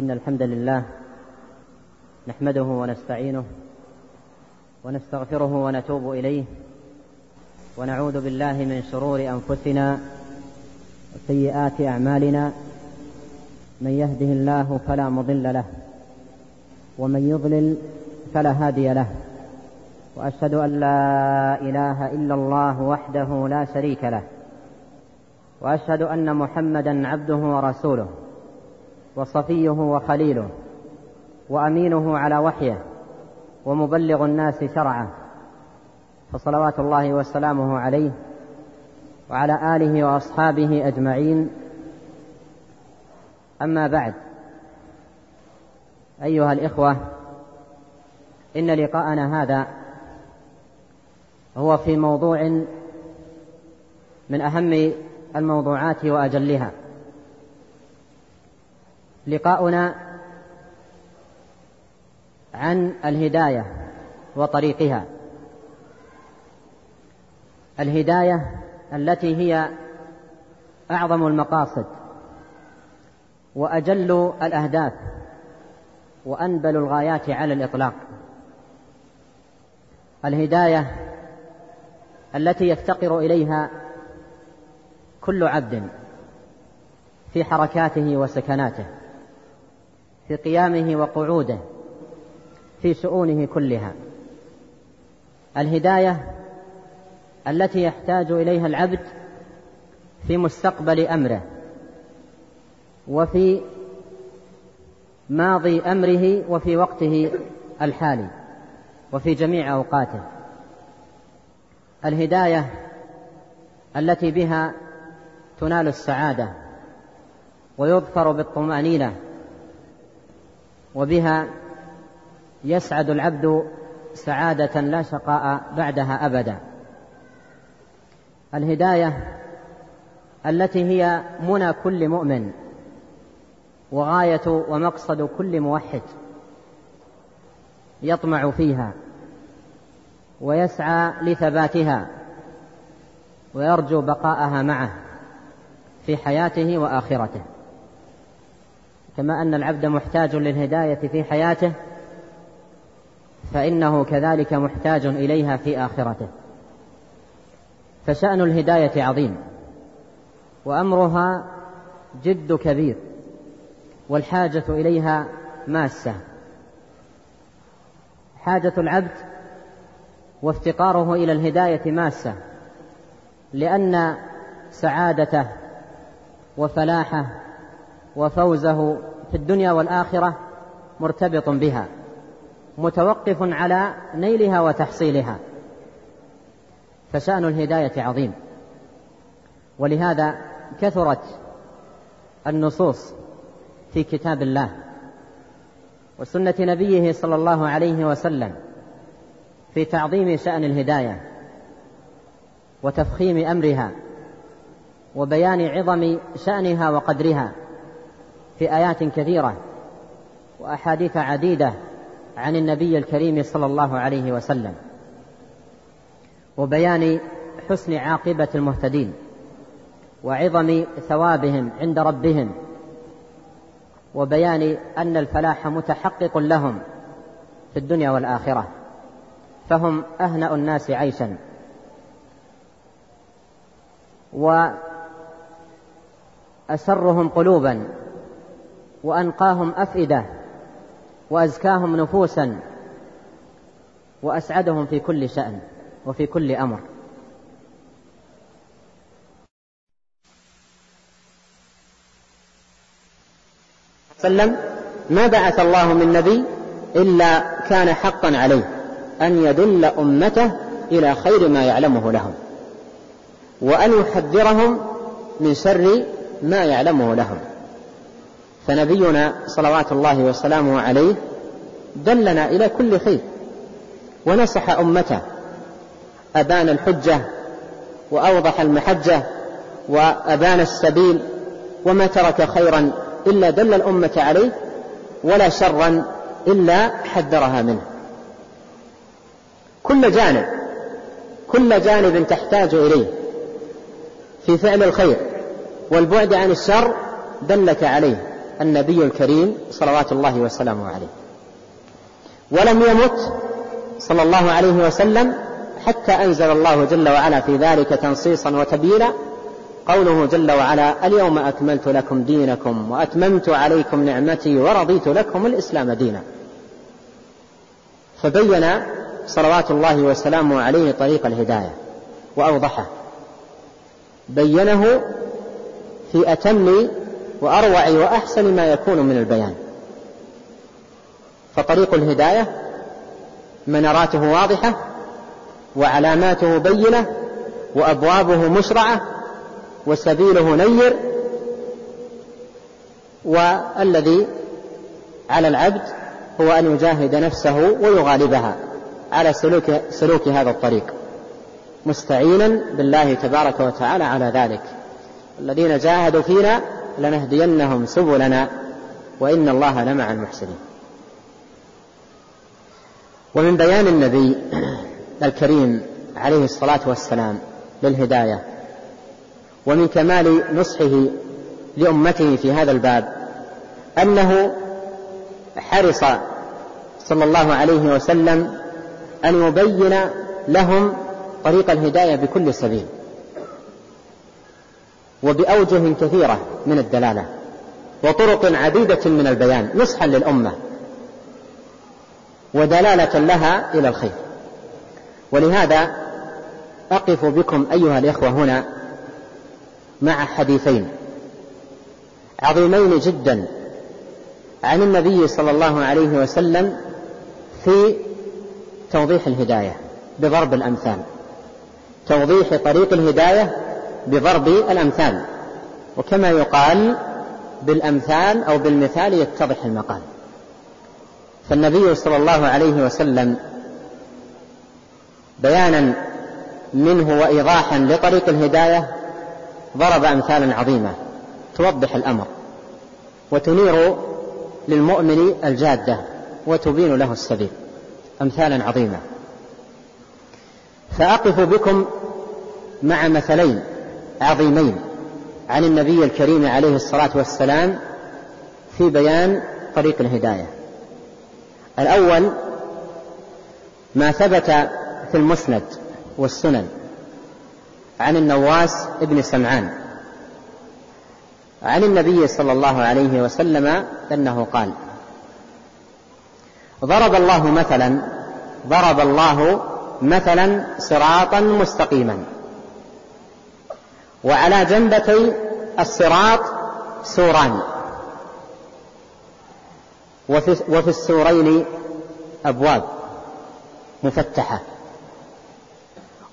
إن الحمد لله نحمده ونستعينه ونستغفره ونتوب إليه ونعوذ بالله من شرور أنفسنا وسيئات أعمالنا من يهده الله فلا مضل له ومن يضلل فلا هادي له وأشهد أن لا إله إلا الله وحده لا شريك له وأشهد أن محمدا عبده ورسوله وصفيه وخليله وأمينه على وحيه ومبلغ الناس شرعه. فصلوات الله وسلامه عليه وعلى آله وأصحابه أجمعين. أما بعد أيها الإخوة إن لقاءنا هذا هو في موضوع من أهم الموضوعات وأجلها. لقاؤنا عن الهداية وطريقها. الهداية التي هي أعظم المقاصد وأجل الأهداف وأنبل الغايات على الإطلاق. الهداية التي يفتقر إليها كل عبد في حركاته وسكناته. في قيامه وقعوده في شؤونه كلها. الهداية التي يحتاج إليها العبد في مستقبل أمره وفي ماضي أمره وفي وقته الحالي وفي جميع أوقاته. الهداية التي بها تنال السعادة ويظفر بالطمأنينة وبها يسعد العبد سعادة لا شقاء بعدها أبدا. الهداية التي هي منى كل مؤمن وغاية ومقصد كل موحد يطمع فيها ويسعى لثباتها ويرجو بقاءها معه في حياته وآخرته. كما أن العبد محتاج للهداية في حياته فإنه كذلك محتاج إليها في آخرته. فشأن الهداية عظيم وأمرها جد كبير والحاجة إليها ماسة. حاجة العبد وافتقاره إلى الهداية ماسة لأن سعادته وفلاحه وفوزه في الدنيا والآخرة مرتبط بها متوقف على نيلها وتحصيلها. فشأن الهداية عظيم. ولهذا كثرت النصوص في كتاب الله وسنة نبيه صلى الله عليه وسلم في تعظيم شأن الهداية وتفخيم أمرها وبيان عظم شأنها وقدرها. في آيات كثيرة وأحاديث عديدة عن النبي الكريم صلى الله عليه وسلم وبيان حسن عاقبة المهتدين وعظم ثوابهم عند ربهم وبيان أن الفلاح متحقق لهم في الدنيا والآخرة فهم أهنأ الناس عيشا. وأسرهم قلوبا وأنقاهم أفئدة وأزكاهم نفوسا وأسعدهم في كل شأن وفي كل أمر. وسلم ما بعث الله من نبي إلا كان حقا عليه أن يدل أمته إلى خير ما يعلمه لهم وأن يحذرهم من شر ما يعلمه لهم. فنبينا صلوات الله وسلامه عليه دلنا إلى كل خير ونصح أمته أبان الحجة وأوضح المحجة وأبان السبيل وما ترك خيرا إلا دل الأمة عليه ولا شرا إلا حذرها منه. كل جانب كل جانب تحتاج إليه في فعل الخير والبعد عن الشر دلك عليه. النبي الكريم صلوات الله وسلامه عليه. ولم يمت صلى الله عليه وسلم حتى أنزل الله جل وعلا في ذلك تنصيصا وتبيينا قوله جل وعلا اليوم أكملت لكم دينكم وأتممت عليكم نعمتي ورضيت لكم الإسلام دينا. فبين صلوات الله وسلامه عليه طريق الهداية وأوضحه. بينه في أتم وأروع وأحسن ما يكون من البيان. فطريق الهداية مناراته واضحة وعلاماته بينة وأبوابه مشرعة وسبيله نير والذي على العبد هو أن يجاهد نفسه ويغالبها على سلوك, سلوك هذا الطريق مستعينا بالله تبارك وتعالى على ذلك. الذين جاهدوا فينا لنهدينهم سبلنا وإن الله لمع المحسنين. ومن بيان النبي الكريم عليه الصلاة والسلام للهداية ومن كمال نصحه لأمته في هذا الباب أنه حرص صلى الله عليه وسلم أن يبين لهم طريق الهداية بكل سبيل. وبأوجه كثيرة من الدلالة وطرق عديدة من البيان نصحا للأمة ودلالة لها إلى الخير. ولهذا أقف بكم أيها الإخوة هنا مع حديثين عظيمين جدا عن النبي صلى الله عليه وسلم في توضيح الهداية بضرب الأمثال. توضيح طريق الهداية بضرب الأمثال وكما يقال بالأمثال أو بالمثال يتضح المقال. فالنبي صلى الله عليه وسلم بيانا منه وإيضاحا لطريق الهداية ضرب أمثالا عظيمة توضح الأمر وتنير للمؤمن الجادة وتبين له السبيل. أمثالا عظيمة. فأقف بكم مع مثلين. عظيمين عن النبي الكريم عليه الصلاة والسلام في بيان طريق الهداية. الأول ما ثبت في المسند والسنن عن النواس بن سمعان عن النبي صلى الله عليه وسلم أنه قال ضرب الله مثلا ضرب الله مثلا صراطا مستقيما. وعلى جنبتي الصراط سوران. وفي, وفي السورين أبواب مفتحة.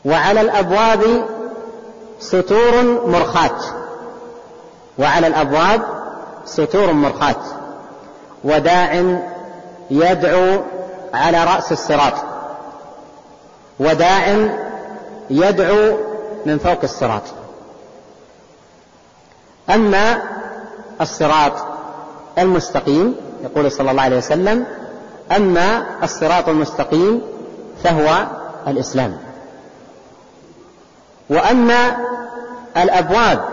وعلى الأبواب ستور مرخاة وعلى الأبواب ستور مرخاة وداع يدعو على رأس الصراط. وداع يدعو من فوق الصراط. أما الصراط المستقيم يقول صلى الله عليه وسلم أما الصراط المستقيم فهو الإسلام. وأما الأبواب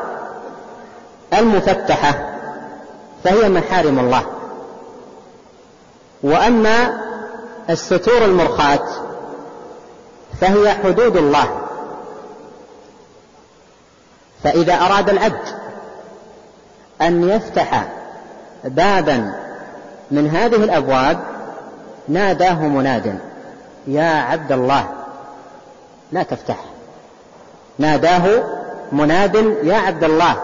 المفتحة فهي محارم الله. وأما الستور المرخاة فهي حدود الله. فإذا أراد العبد أن يفتح بابا من هذه الأبواب ناداه مناد يا عبد الله لا تفتح. ناداه مناد يا عبد الله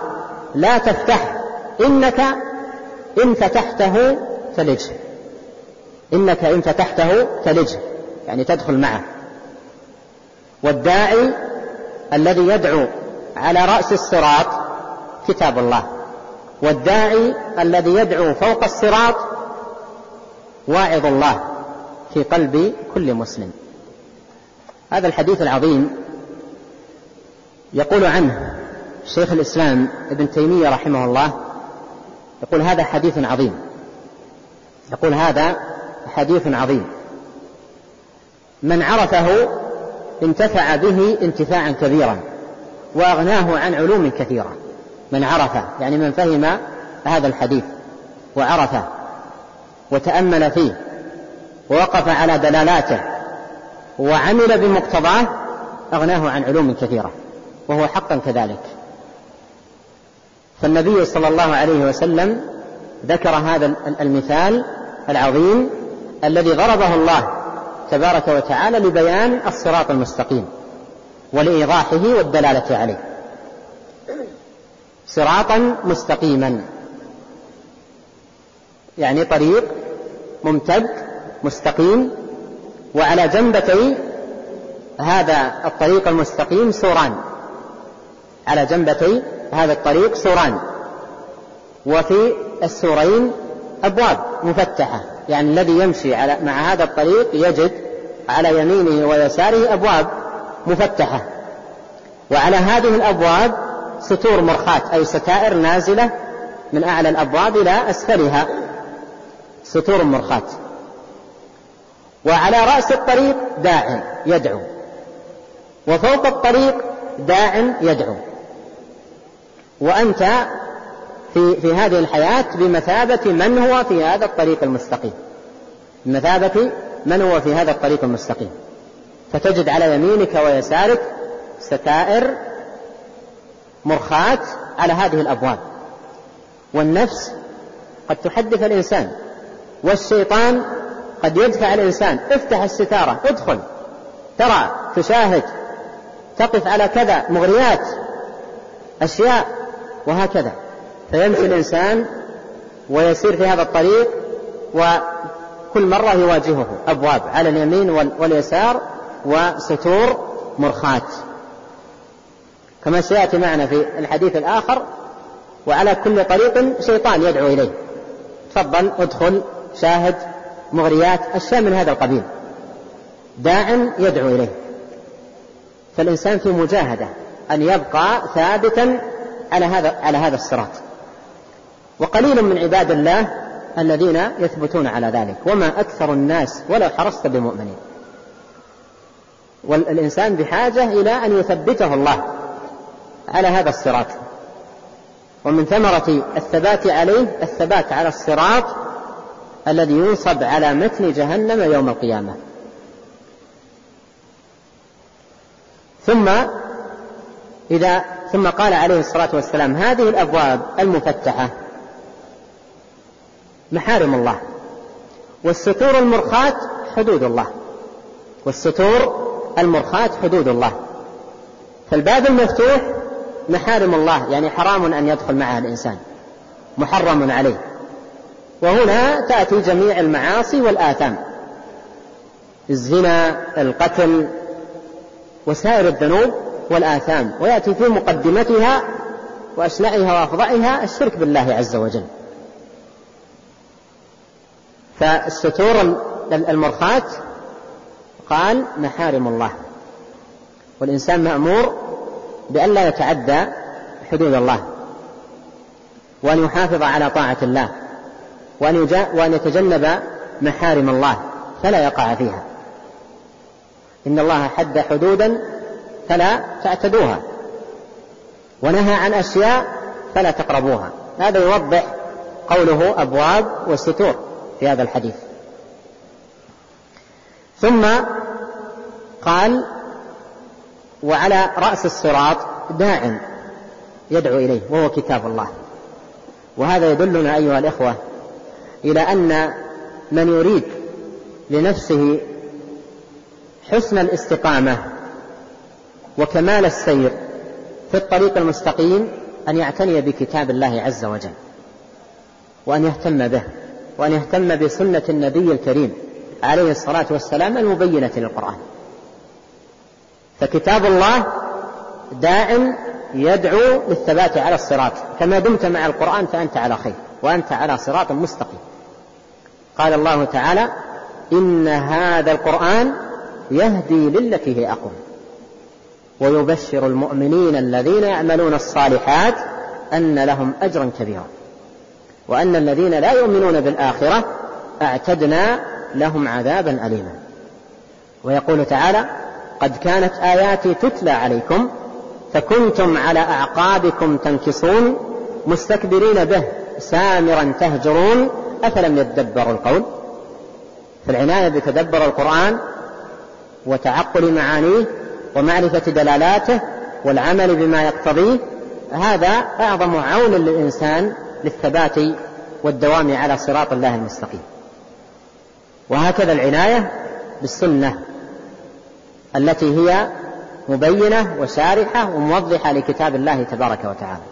لا تفتح إنك إن فتحته تلجه إنك إن فتحته تلجه يعني تدخل معه. والداعي الذي يدعو على رأس الصراط كتاب الله. والداعي الذي يدعو فوق الصراط واعظ الله في قلب كل مسلم. هذا الحديث العظيم يقول عنه شيخ الإسلام ابن تيمية رحمه الله. يقول هذا حديث عظيم. يقول هذا حديث عظيم. من عرفه انتفع به انتفاعا كبيرا وأغناه عن علوم كثيرة. من عرفه يعني من فهم هذا الحديث وعرفه وتأمل فيه ووقف على دلالاته وعمل بمقتضاه أغناه عن علوم كثيرة وهو حقا كذلك. فالنبي صلى الله عليه وسلم ذكر هذا المثال العظيم الذي ضربه الله تبارك وتعالى لبيان الصراط المستقيم ولإيضاحه والدلالة عليه. صراطا مستقيما. يعني طريق ممتد مستقيم وعلى جنبتي هذا الطريق المستقيم سوران. على جنبتي هذا الطريق سوران. وفي السورين أبواب مفتحة. يعني الذي يمشي على مع هذا الطريق يجد على يمينه ويساره أبواب مفتحة. وعلى هذه الأبواب ستور مرخاة أي ستائر نازلة من أعلى الأبواب إلى أسفلها. ستور مرخاة وعلى رأس الطريق داع يدعو. وفوق الطريق داع يدعو. وأنت في, في هذه الحياة بمثابة من هو في هذا الطريق المستقيم. بمثابة من هو في هذا الطريق المستقيم. فتجد على يمينك ويسارك ستائر مرخاة على هذه الأبواب. والنفس قد تحدث الإنسان والشيطان قد يدفع الإنسان. افتح الستارة ادخل. ترى تشاهد. تقف على كذا مغريات أشياء وهكذا. فيمشي الإنسان ويسير في هذا الطريق وكل مرة يواجهه أبواب على اليمين واليسار وستور مرخاة كما سيأتي معنا في الحديث الآخر وعلى كل طريق شيطان يدعو إليه. تفضل ادخل شاهد مغريات أشياء من هذا القبيل. داع يدعو إليه. فالإنسان في مجاهدة أن يبقى ثابتا على هذا على هذا الصراط. وقليل من عباد الله الذين يثبتون على ذلك. وما أكثر الناس ولو حرصت بمؤمنين. والإنسان بحاجة إلى أن يثبته الله. على هذا الصراط. ومن ثمرة الثبات عليه الثبات على الصراط الذي ينصب على متن جهنم يوم القيامة. ثم إذا ثم قال عليه الصلاة والسلام هذه الأبواب المفتحة. محارم الله. والستور المرخاة حدود الله. والستور المرخاة حدود الله. فالباب المفتوح محارم الله يعني حرام أن يدخل معها الإنسان. محرم عليه. وهنا تأتي جميع المعاصي والآثام. الزنا القتل وسائر الذنوب والآثام. ويأتي في مقدمتها وأشنعها وأفظعها الشرك بالله عز وجل. فالستور المرخاة قال محارم الله. والإنسان مأمور بأن لا يتعدى حدود الله وأن يحافظ على طاعة الله وأن, وأن يتجنب محارم الله فلا يقع فيها. إن الله حد حدودا فلا تعتدوها ونهى عن أشياء فلا تقربوها. هذا يوضح قوله أبواب وستور في هذا الحديث. ثم قال وعلى رأس الصراط داع يدعو إليه وهو كتاب الله. وهذا يدلنا أيها الإخوة إلى أن من يريد لنفسه حسن الاستقامة وكمال السير في الطريق المستقيم أن يعتني بكتاب الله عز وجل وأن يهتم به وأن يهتم بسنة النبي الكريم عليه الصلاة والسلام المبينة للقرآن. فكتاب الله داع يدعو للثبات على الصراط. كما دمت مع القرآن فأنت على خير وأنت على صراط مستقيم. قال الله تعالى إن هذا القرآن يهدي للتي هي أقوم. ويبشر المؤمنين الذين يعملون الصالحات أن لهم أجرا كبيرا. وأن الذين لا يؤمنون بالآخرة أعتدنا لهم عذابا أليما. ويقول تعالى قد كانت آياتي تتلى عليكم فكنتم على أعقابكم تنكصون مستكبرين به سامرا تهجرون أفلم يتدبروا القول؟ فالعناية بتدبر القرآن وتعقل معانيه ومعرفة دلالاته والعمل بما يقتضيه هذا أعظم عون للإنسان للثبات والدوام على صراط الله المستقيم. وهكذا العناية بالسنة التي هي مبينة وشارحة وموضحة لكتاب الله تبارك وتعالى.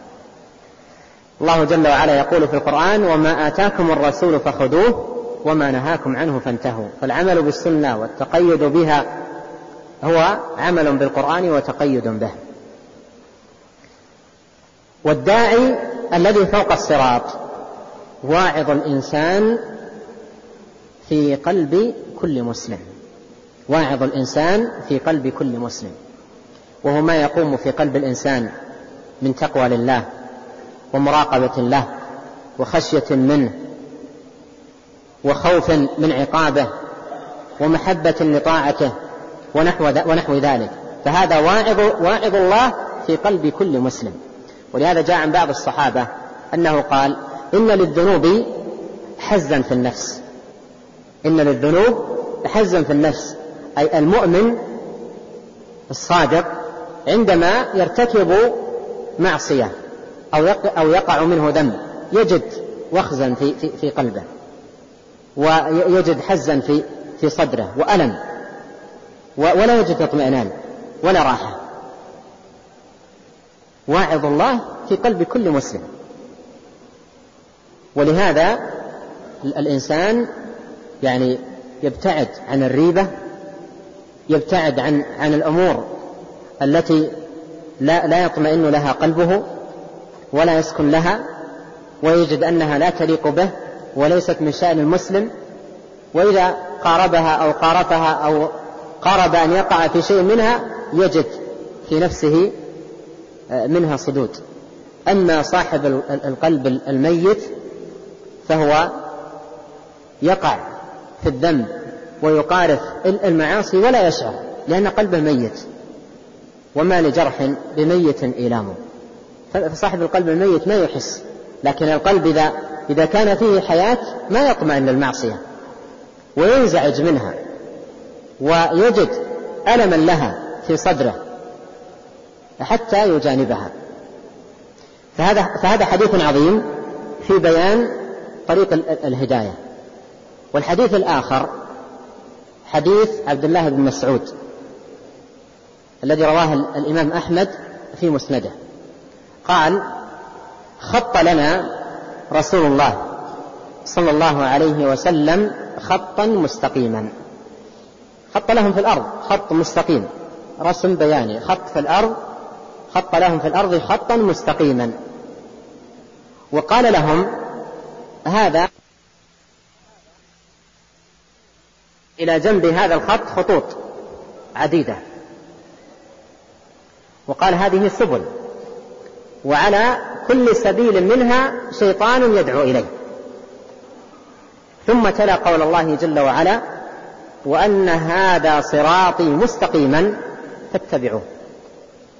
الله جل وعلا يقول في القرآن وما آتاكم الرسول فخذوه وما نهاكم عنه فانتهوا. فالعمل بالسنة والتقيد بها هو عمل بالقرآن وتقيد به. والداعي الذي فوق الصراط واعظ الإنسان في قلب كل مسلم. واعظ الإنسان في قلب كل مسلم وهو ما يقوم في قلب الإنسان من تقوى لله ومراقبة له وخشية منه وخوف من عقابه ومحبة لطاعته ونحو ونحو ذلك. فهذا واعظ واعظ الله في قلب كل مسلم. ولهذا جاء عن بعض الصحابة أنه قال إن للذنوب حزا في النفس. إن للذنوب حزا في النفس. أي المؤمن الصادق عندما يرتكب معصية أو أو يقع منه ذنب يجد وخزا في في, في قلبه ويجد حزا في في صدره وألم ولا يجد اطمئنان ولا راحة. واعظ الله في قلب كل مسلم. ولهذا الإنسان يعني يبتعد عن الريبة يبتعد عن عن الأمور التي لا لا يطمئن لها قلبه ولا يسكن لها ويجد أنها لا تليق به وليست من شأن المسلم وإذا قاربها أو قارفها أو قارب أن يقع في شيء منها يجد في نفسه آه، منها صدود. أما صاحب القلب الميت فهو يقع في الذنب ويقارف المعاصي ولا يشعر لأن قلبه ميت. وما لجرح بميت إيلام فصاحب القلب الميت ما يحس لكن القلب إذا إذا كان فيه حياة ما يطمئن للمعصية وينزعج منها ويجد ألما لها في صدره حتى يجانبها. فهذا فهذا حديث عظيم في بيان طريق الهداية. والحديث الآخر حديث عبد الله بن مسعود الذي رواه الإمام أحمد في مسنده. قال خط لنا رسول الله صلى الله عليه وسلم خطا مستقيما. خط لهم في الأرض خط مستقيم. رسم بياني خط في الأرض خط لهم في الأرض خطا مستقيما. وقال لهم هذا إلى جنب هذا الخط خطوط عديدة. وقال هذه سبل. وعلى كل سبيل منها شيطان يدعو إليه. ثم تلا قول الله جل وعلا وأن هذا صراطي مستقيما فاتبعوه.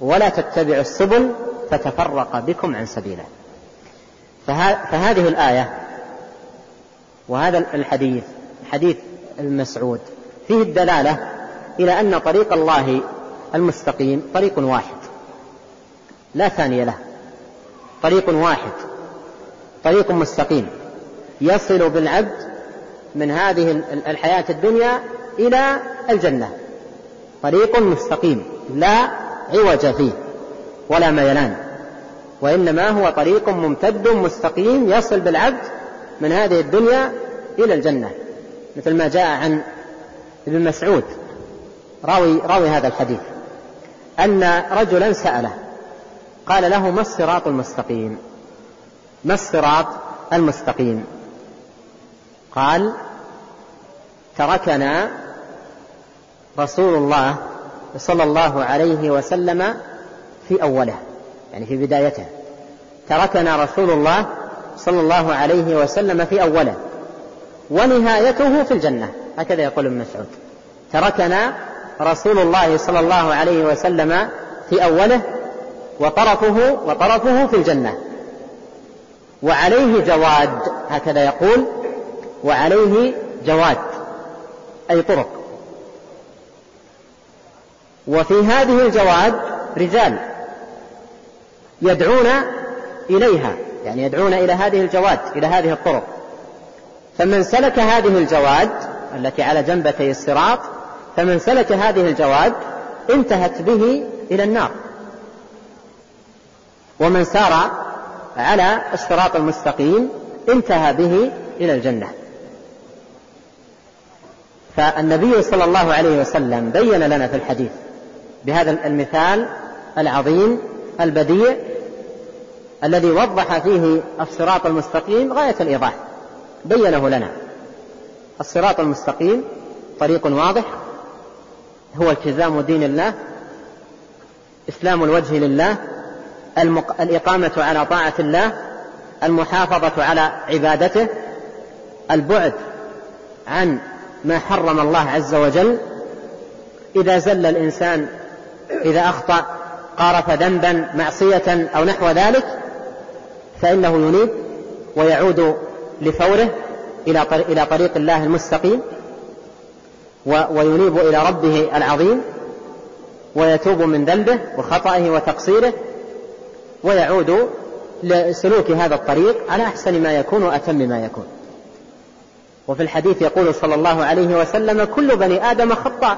ولا تتبعوا السبل فتفرق بكم عن سبيله. فهذه الآية وهذا الحديث حديث المسعود. فيه الدلالة إلى أن طريق الله المستقيم طريق واحد لا ثاني له. طريق واحد طريق مستقيم. يصل بالعبد من هذه الحياة الدنيا إلى الجنة. طريق مستقيم لا عوج فيه ولا ميلان. وإنما هو طريق ممتد مستقيم يصل بالعبد من هذه الدنيا إلى الجنة. مثل ما جاء عن ابن مسعود. راوي راوي هذا الحديث. أن رجلا سأله قال له ما الصراط المستقيم؟ ما الصراط المستقيم؟ قال تركنا رسول الله صلى الله عليه وسلم في أوله يعني في بدايته. تركنا رسول الله صلى الله عليه وسلم في أوله. ونهايته في الجنة. هكذا يقول ابن مسعود. تركنا رسول الله صلى الله عليه وسلم في أوله وطرفه وطرفه في الجنة. وعليه جواد هكذا يقول وعليه جواد أي طرق. وفي هذه الجواد رجال يدعون إليها يعني يدعون إلى هذه الجواد إلى هذه الطرق. فمن سلك هذه الجواد التي على جنبتي الصراط فمن سلك هذه الجواد انتهت به إلى النار. ومن سار على الصراط المستقيم انتهى به إلى الجنة. فالنبي صلى الله عليه وسلم بين لنا في الحديث بهذا المثال العظيم البديع الذي وضح فيه الصراط المستقيم غاية الإيضاح. بينه لنا. الصراط المستقيم طريق واضح هو التزام دين الله إسلام الوجه لله الإقامة على طاعة الله المحافظة على عبادته البعد عن ما حرم الله عز وجل. إذا زل الإنسان إذا أخطأ قارف ذنبا معصية أو نحو ذلك فإنه ينيب ويعود لفوره إلى طريق الله المستقيم وينيب إلى ربه العظيم ويتوب من ذنبه وخطئه وتقصيره ويعود لسلوك هذا الطريق على أحسن ما يكون وأتم ما يكون. وفي الحديث يقول صلى الله عليه وسلم كل بني آدم خطاء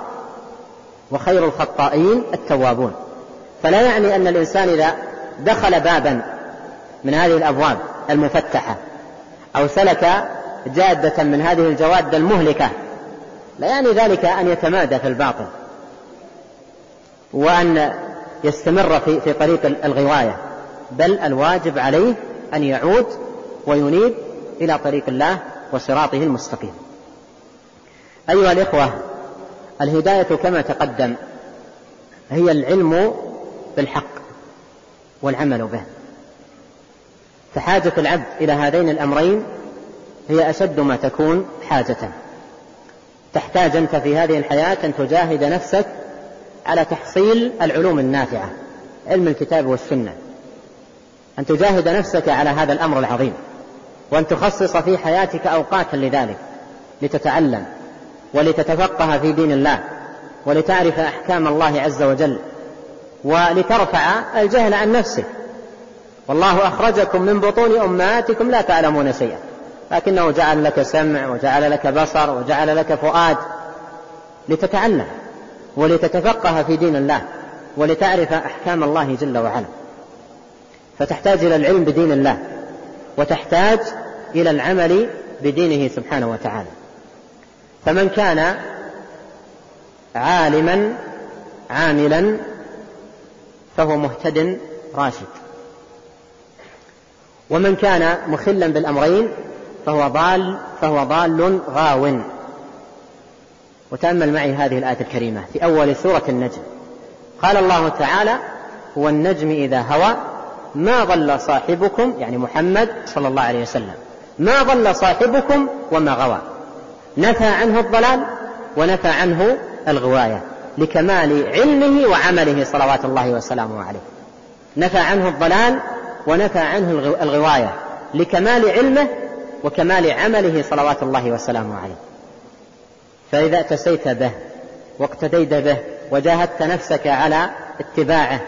وخير الخطائين التوابون. فلا يعني أن الإنسان إذا دخل بابا من هذه الأبواب المفتحة أو سلك جادة من هذه الجواد المهلكة. لا يعني ذلك أن يتمادى في الباطل. وأن يستمر في, في طريق الغواية. بل الواجب عليه أن يعود وينيب إلى طريق الله وصراطه المستقيم. أيها الإخوة الهداية كما تقدم هي العلم بالحق والعمل به. فحاجة العبد إلى هذين الأمرين هي أشد ما تكون حاجة. تحتاج أنت في هذه الحياة أن تجاهد نفسك على تحصيل العلوم النافعة علم الكتاب والسنة. أن تجاهد نفسك على هذا الأمر العظيم وأن تخصص في حياتك أوقاتا لذلك لتتعلم ولتتفقه في دين الله ولتعرف أحكام الله عز وجل ولترفع الجهل عن نفسك. والله أخرجكم من بطون أمهاتكم لا تعلمون شيئا. لكنه جعل لك سمع وجعل لك بصر وجعل لك فؤاد لتتعلم ولتتفقه في دين الله ولتعرف أحكام الله جل وعلا. فتحتاج إلى العلم بدين الله وتحتاج إلى العمل بدينه سبحانه وتعالى. فمن كان عالما عاملا فهو مهتد راشد. ومن كان مخلا بالأمرين فهو ضال فهو ضال غاو. وتأمل معي هذه الآية الكريمة في أول سورة النجم. قال الله تعالى هو النجم إذا هوى ما ضل صاحبكم يعني محمد صلى الله عليه وسلم. ما ضل صاحبكم وما غوى نفى عنه الضلال ونفى عنه الغواية لكمال علمه وعمله صلوات الله وسلامه عليه. نفى عنه الضلال ونفى عنه الغواية لكمال علمه وكمال عمله صلوات الله وسلامه عليه. فإذا اتسيت به واقتديت به وجاهدت نفسك على اتباعه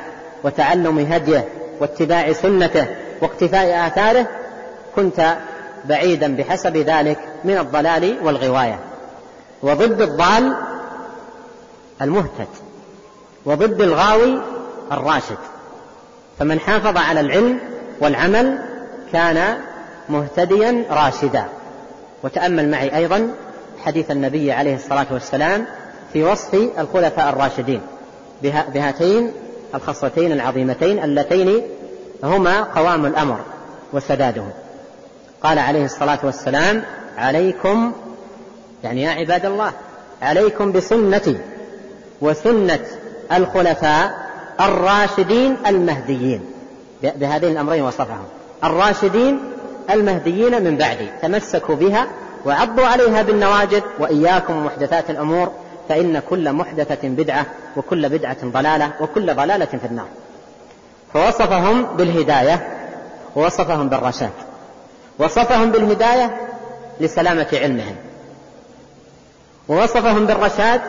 وتعلم هديه واتباع سنته واقتفاء آثاره كنت بعيدا بحسب ذلك من الضلال والغواية. وضد الضال المهتد وضد الغاوي الراشد. فمن حافظ على العلم والعمل كان مهتديا راشدا. وتأمل معي أيضا حديث النبي عليه الصلاة والسلام في وصف الخلفاء الراشدين بهاتين الخصلتين العظيمتين اللتين هما قوام الأمر وسداده قال عليه الصلاة والسلام عليكم يعني يا عباد الله عليكم بسنتي وسنة الخلفاء الراشدين المهديين. بهذين الأمرين وصفهم. الراشدين المهديين من بعدي. تمسكوا بها وعضوا عليها بالنواجذ وإياكم ومحدثات الأمور فإن كل محدثة بدعة وكل بدعة ضلالة وكل ضلالة في النار. فوصفهم بالهداية ووصفهم بالرشاد وصفهم بالهداية لسلامة علمهم ووصفهم بالرشاد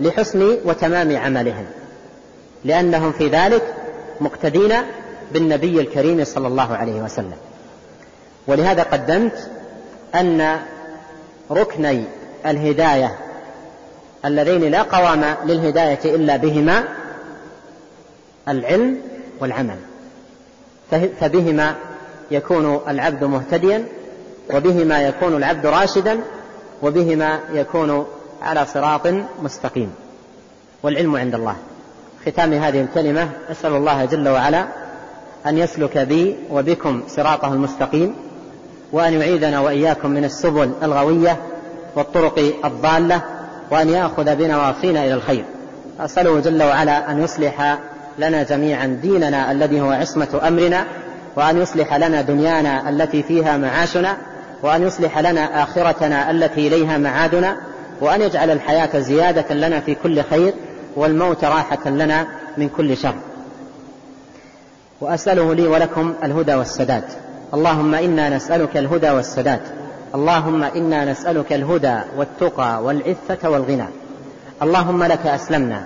لحسن وتمام عملهم. لأنهم في ذلك مقتدين بالنبي الكريم صلى الله عليه وسلم. ولهذا قدمت أن ركني الهداية اللذين لا قوام للهداية إلا بهما العلم والعمل. فبهما يكون العبد مهتديا وبهما يكون العبد راشدا وبهما يكون على صراط مستقيم. والعلم عند الله. ختام هذه الكلمة أسأل الله جل وعلا أن يسلك بي وبكم صراطه المستقيم وأن يعيذنا وإياكم من السبل الغوية والطرق الضالة وأن يأخذ بنواصينا إلى الخير. أسأله جل وعلا أن يصلح لنا جميعا ديننا الذي هو عصمة أمرنا وأن يصلح لنا دنيانا التي فيها معاشنا وأن يصلح لنا آخرتنا التي إليها معادنا وأن يجعل الحياة زيادة لنا في كل خير. والموت راحة لنا من كل شر. وأسأله لي ولكم الهدى والسداد. اللهم إنا نسألك الهدى والسداد. اللهم إنا نسألك الهدى والتقى والعفة والغنى. اللهم لك أسلمنا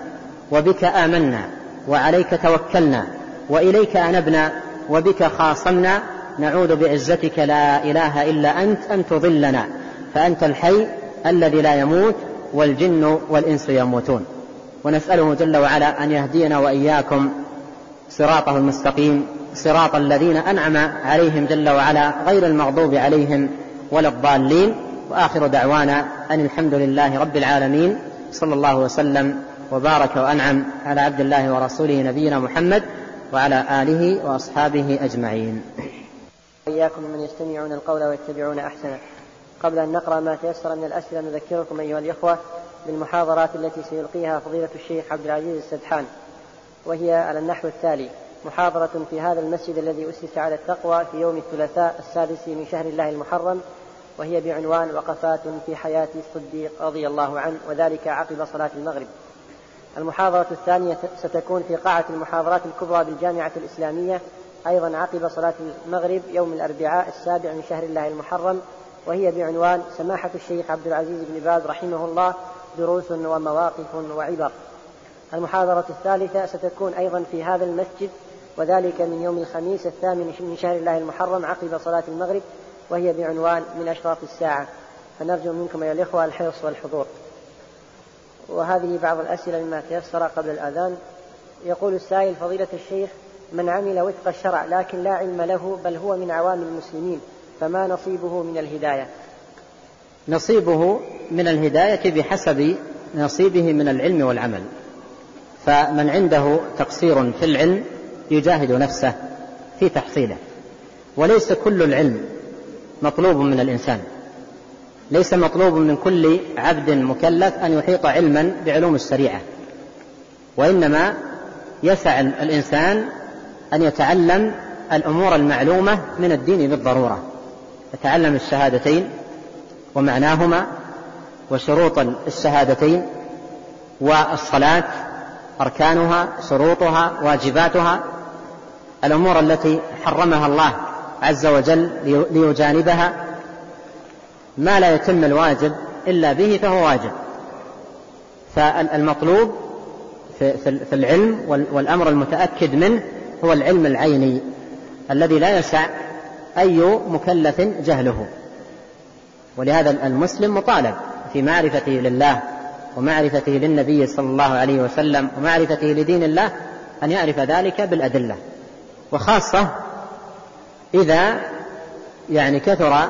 وبك آمنا وعليك توكلنا وإليك أنبنا وبك خاصمنا. نعوذ بعزتك لا إله إلا أنت أن تضلنا. فأنت الحي الذي لا يموت والجن والإنس يموتون. ونسأله جل وعلا أن يهدينا وإياكم صراطه المستقيم صراط الذين أنعم عليهم جل وعلا غير المغضوب عليهم ولا الضالين. وآخر دعوانا أن الحمد لله رب العالمين صلى الله وسلم وبارك وأنعم على عبد الله ورسوله نبينا محمد وعلى آله وأصحابه أجمعين. وإياكم من يستمعون القول ويتبعون أحسنه. قبل أن نقرأ ما تيسر من الأسئلة نذكركم أيها الإخوة بالمحاضرات التي سيلقيها فضيلة الشيخ عبد العزيز السدحان وهي على النحو التالي محاضرة في هذا المسجد الذي أسس على التقوى في يوم الثلاثاء السادس من شهر الله المحرم وهي بعنوان وقفات في حياة الصديق رضي الله عنه وذلك عقب صلاة المغرب. المحاضرة الثانية ستكون في قاعة المحاضرات الكبرى بالجامعة الإسلامية أيضا عقب صلاة المغرب يوم الأربعاء السابع من شهر الله المحرم وهي بعنوان سماحة الشيخ عبد العزيز بن باز رحمه الله دروس ومواقف وعبر. المحاضرة الثالثة ستكون أيضا في هذا المسجد وذلك من يوم الخميس الثامن من شهر الله المحرم عقب صلاة المغرب وهي بعنوان من أشراط الساعة. فنرجو منكم أيها الإخوة الحرص والحضور. وهذه بعض الأسئلة مما تيسر قبل الأذان. يقول السائل فضيلة الشيخ من عمل وفق الشرع لكن لا علم له بل هو من عوام المسلمين فما نصيبه من الهداية؟ نصيبه من الهداية بحسب نصيبه من العلم والعمل. فمن عنده تقصير في العلم يجاهد نفسه في تحصيله. وليس كل العلم مطلوب من الإنسان. ليس مطلوب من كل عبد مكلف أن يحيط علما بعلوم الشريعة. وإنما يسع الإنسان أن يتعلم الأمور المعلومة من الدين بالضرورة. يتعلم الشهادتين ومعناهما وشروط الشهادتين والصلاة أركانها شروطها واجباتها الأمور التي حرمها الله عز وجل ليجانبها. ما لا يتم الواجب إلا به فهو واجب. فالمطلوب في العلم والأمر المتأكد منه هو العلم العيني الذي لا يسع أي مكلف جهله. ولهذا المسلم مطالب في معرفته لله ومعرفته للنبي صلى الله عليه وسلم ومعرفته لدين الله أن يعرف ذلك بالأدلة. وخاصة إذا يعني كثر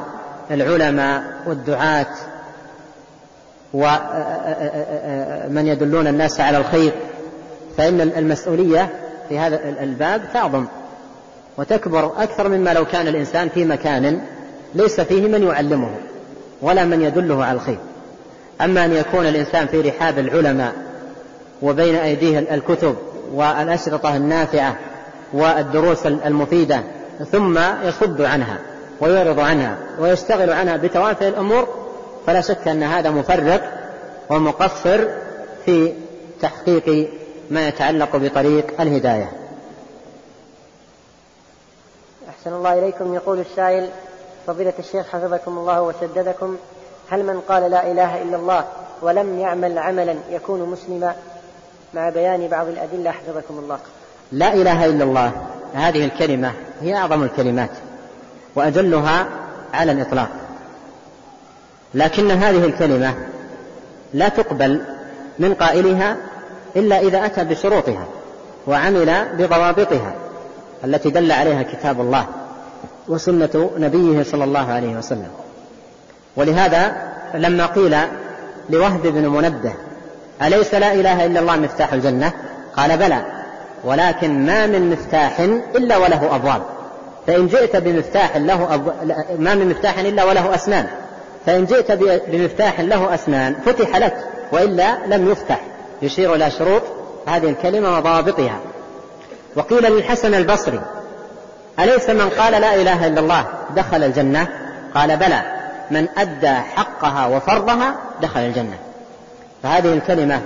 العلماء والدعاة ومن يدلون الناس على الخير فإن المسؤولية في هذا الباب تعظم وتكبر أكثر مما لو كان الإنسان في مكان ليس فيه من يعلمه. ولا من يدله على الخير. أما أن يكون الإنسان في رحاب العلماء وبين أيديه الكتب والأشرطة النافعة والدروس المفيدة ثم يصد عنها ويعرض عنها ويشتغل عنها بتوافه الأمور فلا شك أن هذا مفرق ومقصر في تحقيق ما يتعلق بطريق الهداية. أحسن الله إليكم. يقول السائل فضيلة الشيخ حفظكم الله وسددكم هل من قال لا إله إلا الله ولم يعمل عملا يكون مسلما؟ مع بيان بعض الأدلة حفظكم الله. لا إله إلا الله هذه الكلمة هي أعظم الكلمات وأجلها على الإطلاق. لكن هذه الكلمة لا تقبل من قائلها إلا إذا أتى بشروطها وعمل بضوابطها التي دل عليها كتاب الله. وسنة نبيه صلى الله عليه وسلم. ولهذا لما قيل لوهب بن منبه أليس لا إله إلا الله مفتاح الجنة؟ قال بلى ولكن ما من مفتاح إلا وله أبواب. فإن جئت بمفتاح له أب... ما من مفتاح إلا وله أسنان. فإن جئت بمفتاح له أسنان فتح لك وإلا لم يفتح. يشير إلى شروط هذه الكلمة وضوابطها. وقيل للحسن البصري أليس من قال لا إله إلا الله دخل الجنة؟ قال بلى. من أدى حقها وفرضها دخل الجنة. فهذه الكلمة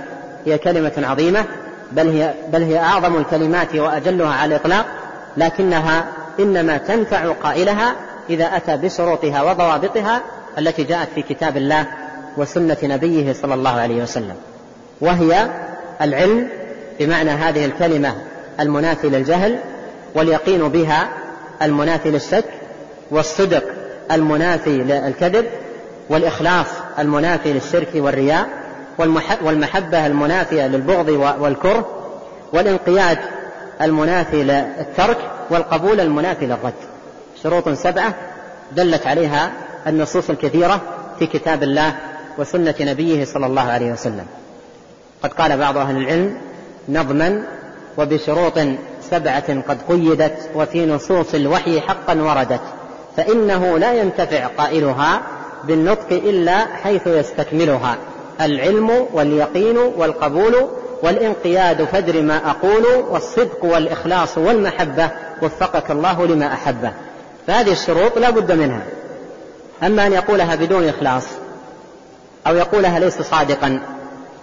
هي كلمة عظيمة بل هي بل هي أعظم الكلمات وأجلها على الإطلاق لكنها إنما تنفع قائلها إذا أتى بشروطها وضوابطها التي جاءت في كتاب الله وسنة نبيه صلى الله عليه وسلم. وهي العلم بمعنى هذه الكلمة المنافي للجهل واليقين بها المنافي للشك والصدق المنافي للكذب والإخلاص المنافي للشرك والرياء والمحبة المنافية للبغض والكره والانقياد المنافي للترك والقبول المنافي للرد. شروط سبعة دلت عليها النصوص الكثيرة في كتاب الله وسنة نبيه صلى الله عليه وسلم. قد قال بعض أهل العلم نظما وبشروط سبعة قد قيدت وفي نصوص الوحي حقا وردت فإنه لا ينتفع قائلها بالنطق إلا حيث يستكملها العلم واليقين والقبول والانقياد فدر ما أقول والصدق والإخلاص والمحبة وفقك الله لما أحبه. فهذه الشروط لا بد منها. أما أن يقولها بدون إخلاص أو يقولها ليس صادقا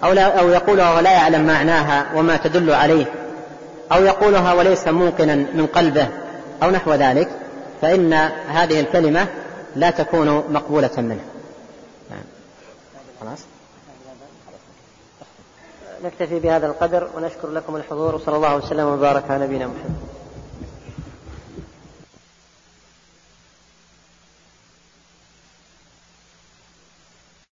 أو, لا أو يقولها ولا يعلم معناها وما تدل عليه أو يقولها وليس موقنا من قلبه أو نحو ذلك فإن هذه الكلمة لا تكون مقبولة منه. خلاص نكتفي بهذا القدر ونشكر لكم الحضور وصلى الله وسلم وبارك على نبينا محمد